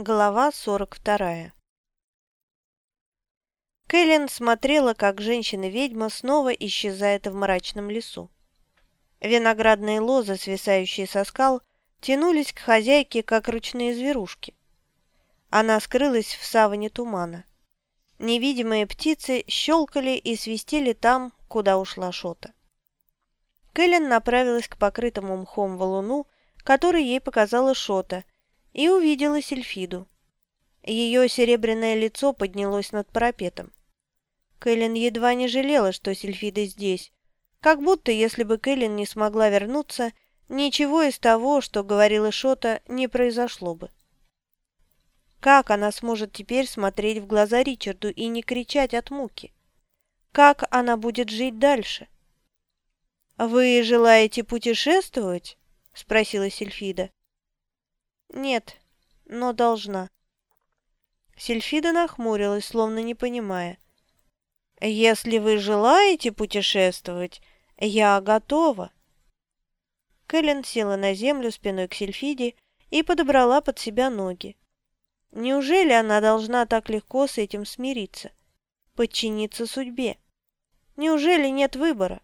Глава 42 Кэлен смотрела, как женщина-ведьма снова исчезает в мрачном лесу. Виноградные лозы, свисающие со скал, тянулись к хозяйке, как ручные зверушки. Она скрылась в саване тумана. Невидимые птицы щелкали и свистели там, куда ушла Шота. Кэлен направилась к покрытому мхом валуну, который ей показала Шота – и увидела Сильфиду. Ее серебряное лицо поднялось над парапетом. Кэлен едва не жалела, что Сильфида здесь, как будто, если бы Кэлен не смогла вернуться, ничего из того, что говорила Шота, не произошло бы. Как она сможет теперь смотреть в глаза Ричарду и не кричать от муки? Как она будет жить дальше? «Вы желаете путешествовать?» – спросила Сильфида. «Нет, но должна». Сильфида нахмурилась, словно не понимая. «Если вы желаете путешествовать, я готова». Кэлен села на землю спиной к Сильфиде и подобрала под себя ноги. Неужели она должна так легко с этим смириться? Подчиниться судьбе? Неужели нет выбора?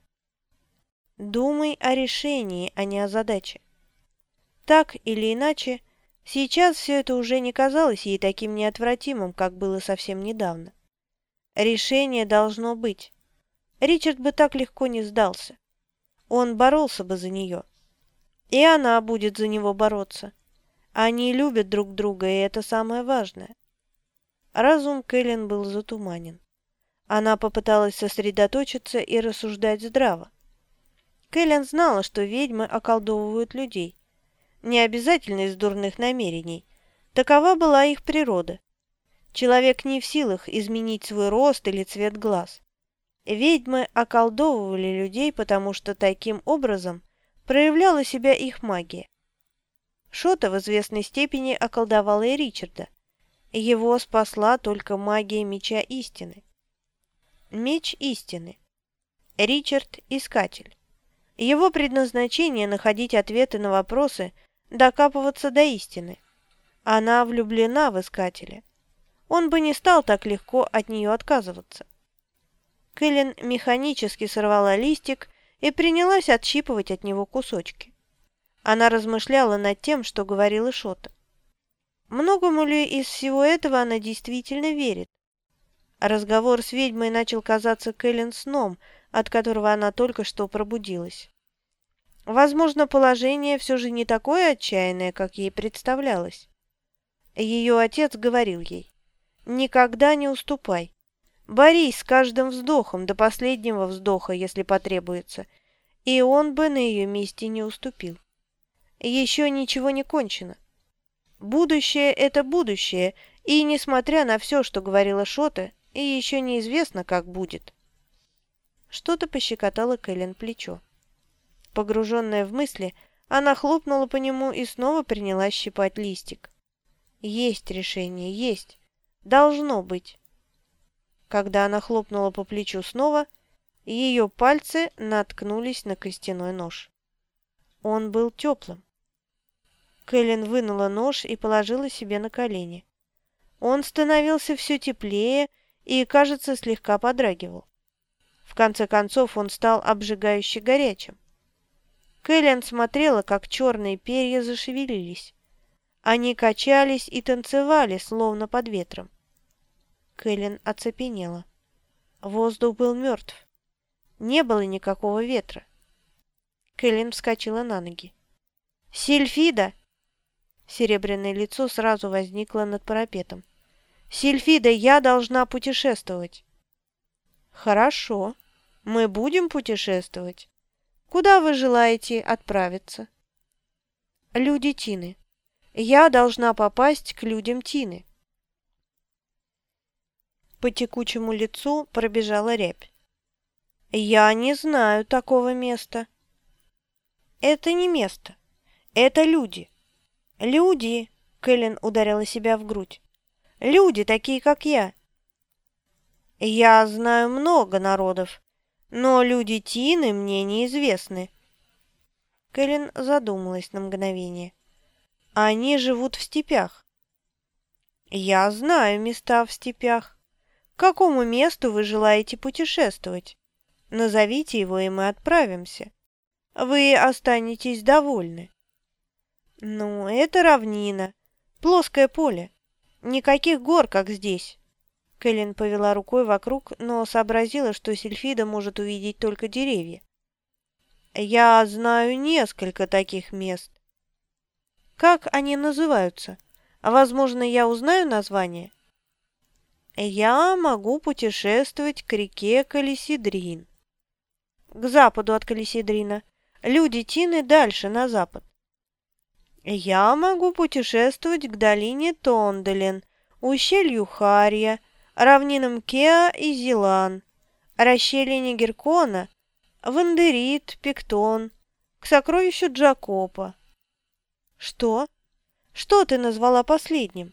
Думай о решении, а не о задаче. Так или иначе, Сейчас все это уже не казалось ей таким неотвратимым, как было совсем недавно. Решение должно быть. Ричард бы так легко не сдался. Он боролся бы за нее. И она будет за него бороться. Они любят друг друга, и это самое важное. Разум Кэлен был затуманен. Она попыталась сосредоточиться и рассуждать здраво. Кэлен знала, что ведьмы околдовывают людей – не обязательно из дурных намерений. Такова была их природа. Человек не в силах изменить свой рост или цвет глаз. Ведьмы околдовывали людей, потому что таким образом проявляла себя их магия. Шота в известной степени околдовала и Ричарда. Его спасла только магия меча истины. Меч истины. Ричард – искатель. Его предназначение – находить ответы на вопросы – докапываться до истины. Она влюблена в искателя. Он бы не стал так легко от нее отказываться. Кэлен механически сорвала листик и принялась отщипывать от него кусочки. Она размышляла над тем, что говорила Шота. Многому ли из всего этого она действительно верит? Разговор с ведьмой начал казаться Кэлен сном, от которого она только что пробудилась. Возможно, положение все же не такое отчаянное, как ей представлялось. Ее отец говорил ей, «Никогда не уступай. Борись с каждым вздохом, до последнего вздоха, если потребуется». И он бы на ее месте не уступил. Еще ничего не кончено. Будущее – это будущее, и, несмотря на все, что говорила Шота, еще неизвестно, как будет. Что-то пощекотало Кэлен плечо. Погруженная в мысли, она хлопнула по нему и снова принялась щипать листик. Есть решение, есть. Должно быть. Когда она хлопнула по плечу снова, ее пальцы наткнулись на костяной нож. Он был теплым. Кэлен вынула нож и положила себе на колени. Он становился все теплее и, кажется, слегка подрагивал. В конце концов он стал обжигающе горячим. Кэлен смотрела, как черные перья зашевелились. Они качались и танцевали, словно под ветром. Кэлен оцепенела. Воздух был мертв. Не было никакого ветра. Кэлен вскочила на ноги. «Сильфида!» Серебряное лицо сразу возникло над парапетом. «Сильфида, я должна путешествовать!» «Хорошо, мы будем путешествовать. Куда вы желаете отправиться? Люди Тины. Я должна попасть к людям Тины. По текучему лицу пробежала рябь. Я не знаю такого места. Это не место. Это люди. Люди, Кэлен ударила себя в грудь. Люди, такие как я. Я знаю много народов, но люди Тины мне неизвестны. Кэлен задумалась на мгновение. Они живут в степях. «Я знаю места в степях. К какому месту вы желаете путешествовать? Назовите его, и мы отправимся. Вы останетесь довольны». «Ну, это равнина, плоское поле. Никаких гор, как здесь». Кэлен повела рукой вокруг, но сообразила, что Сильфида может увидеть только деревья. «Я знаю несколько таких мест. Как они называются? Возможно, я узнаю название?» «Я могу путешествовать к реке Калисидрин». «К западу от Калисидрина. Люди Тины дальше, на запад». «Я могу путешествовать к долине Тонделен, ущелью Харья, равнинам Кеа и Зилан, расщелине Геркона, Вандерит, Пиктон, к сокровищу Джакопа. Что? Что ты назвала последним?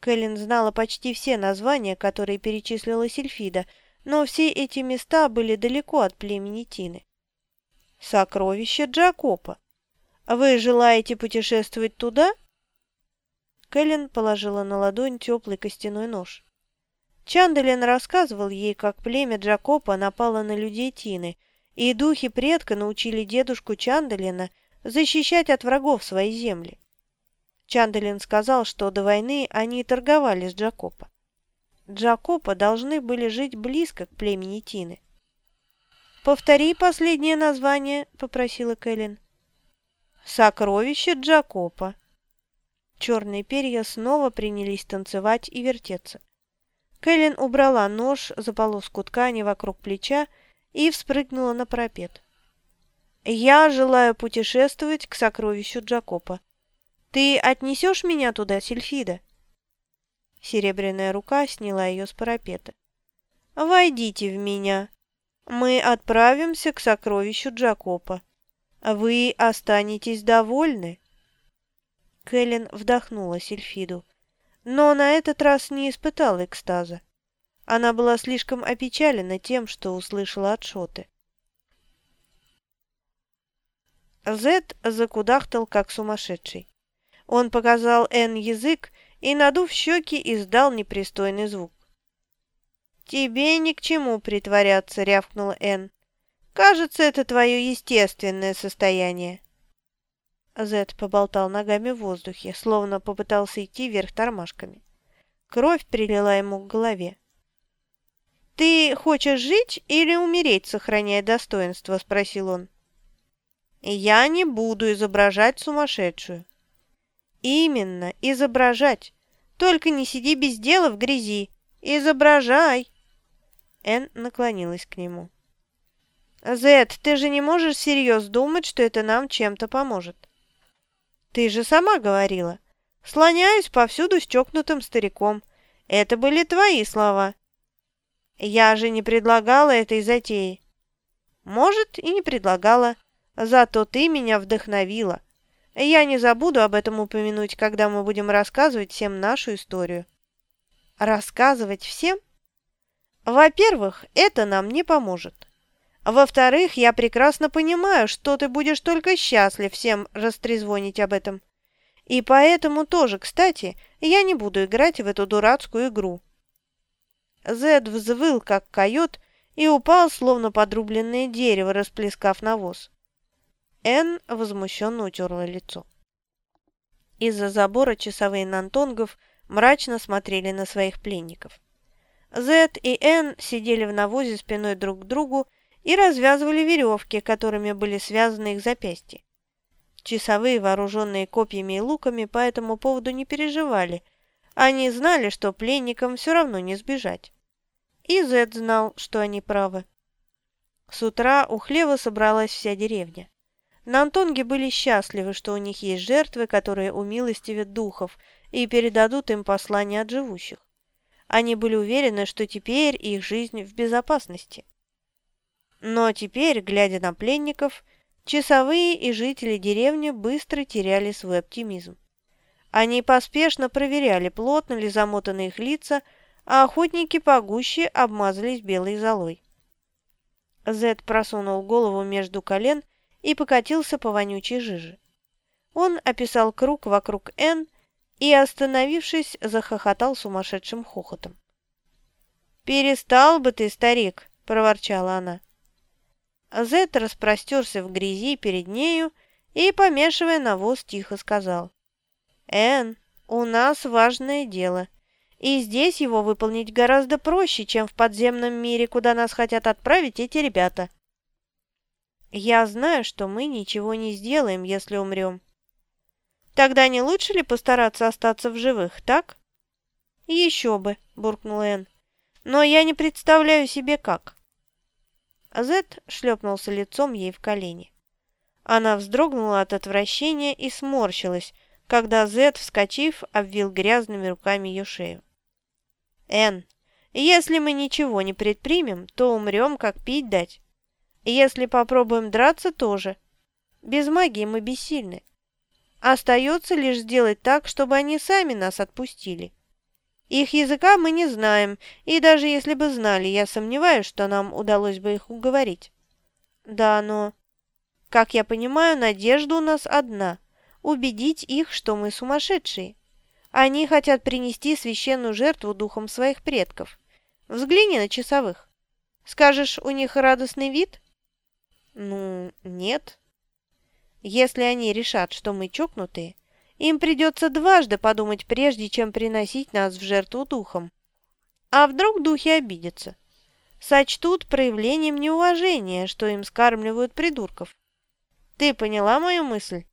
Кэлен знала почти все названия, которые перечислила Сильфида, но все эти места были далеко от племени Тины. Сокровище Джакопа. Вы желаете путешествовать туда? Кэлен положила на ладонь теплый костяной нож. Чандалин рассказывал ей, как племя Джакопа напало на людей Тины, и духи предка научили дедушку Чандалина защищать от врагов свои земли. Чандалин сказал, что до войны они торговали с Джакопа. Джакопа должны были жить близко к племени Тины. «Повтори последнее название», — попросила Кэлен. «Сокровище Джакопа». Черные перья снова принялись танцевать и вертеться. Кэлен убрала нож за полоску ткани вокруг плеча и вспрыгнула на парапет. «Я желаю путешествовать к сокровищу Джакопа. Ты отнесешь меня туда, Сильфида?» Серебряная рука сняла ее с парапета. «Войдите в меня. Мы отправимся к сокровищу Джакопа. Вы останетесь довольны?» Кэлен вдохнула Сильфиду но на этот раз не испытала экстаза. Она была слишком опечалена тем, что услышала от Шоты. Зет закудахтал, как сумасшедший. Он показал Эн язык и, надув щеки, издал непристойный звук. «Тебе ни к чему притворяться», — рявкнула Эн. «Кажется, это твое естественное состояние». Зед поболтал ногами в воздухе, словно попытался идти вверх тормашками. Кровь прилила ему к голове. «Ты хочешь жить или умереть, сохраняя достоинство?» – спросил он. «Я не буду изображать сумасшедшую». «Именно, изображать. Только не сиди без дела в грязи. Изображай!» Эн наклонилась к нему. «Зет, ты же не можешь всерьез думать, что это нам чем-то поможет?» Ты же сама говорила. Слоняюсь повсюду с чокнутым стариком. Это были твои слова. Я же не предлагала этой затеи. Может, и не предлагала. Зато ты меня вдохновила. Я не забуду об этом упомянуть, когда мы будем рассказывать всем нашу историю. Рассказывать всем? Во-первых, это нам не поможет. Во-вторых, я прекрасно понимаю, что ты будешь только счастлив всем растрезвонить об этом. И поэтому тоже, кстати, я не буду играть в эту дурацкую игру». Зед взвыл, как койот, и упал, словно подрубленное дерево, расплескав навоз. Эн возмущенно утерла лицо. Из-за забора часовые нантонгов мрачно смотрели на своих пленников. Зед и Эн сидели в навозе спиной друг к другу и развязывали веревки, которыми были связаны их запястья. Часовые, вооруженные копьями и луками, по этому поводу не переживали. Они знали, что пленникам все равно не сбежать. И Зед знал, что они правы. С утра у хлева собралась вся деревня. Нантонги были счастливы, что у них есть жертвы, которые умилостивят духов и передадут им послание от живущих. Они были уверены, что теперь их жизнь в безопасности. Но теперь, глядя на пленников, часовые и жители деревни быстро теряли свой оптимизм. Они поспешно проверяли, плотно ли замотаны их лица, а охотники погуще обмазались белой золой. Зед просунул голову между колен и покатился по вонючей жиже. Он описал круг вокруг Н и, остановившись, захохотал сумасшедшим хохотом. «Перестал бы ты, старик!» – проворчала она. Зет распростерся в грязи перед нею и, помешивая навоз, тихо сказал. «Энн, у нас важное дело, и здесь его выполнить гораздо проще, чем в подземном мире, куда нас хотят отправить эти ребята. Я знаю, что мы ничего не сделаем, если умрем. Тогда не лучше ли постараться остаться в живых, так?» «Еще бы», – буркнул Энн. «Но я не представляю себе, как». Зет шлепнулся лицом ей в колени. Она вздрогнула от отвращения и сморщилась, когда Зет, вскочив, обвил грязными руками ее шею. «Энн, если мы ничего не предпримем, то умрем, как пить дать. Если попробуем драться, тоже. Без магии мы бессильны. Остается лишь сделать так, чтобы они сами нас отпустили. Их языка мы не знаем, и даже если бы знали, я сомневаюсь, что нам удалось бы их уговорить. Да, но... Как я понимаю, надежда у нас одна – убедить их, что мы сумасшедшие. Они хотят принести священную жертву духам своих предков. Взгляни на часовых. Скажешь, у них радостный вид? Ну, нет. Если они решат, что мы чокнутые, им придется дважды подумать, прежде чем приносить нас в жертву духом. А вдруг духи обидятся? Сочтут проявлением неуважения, что им скармливают придурков. Ты поняла мою мысль?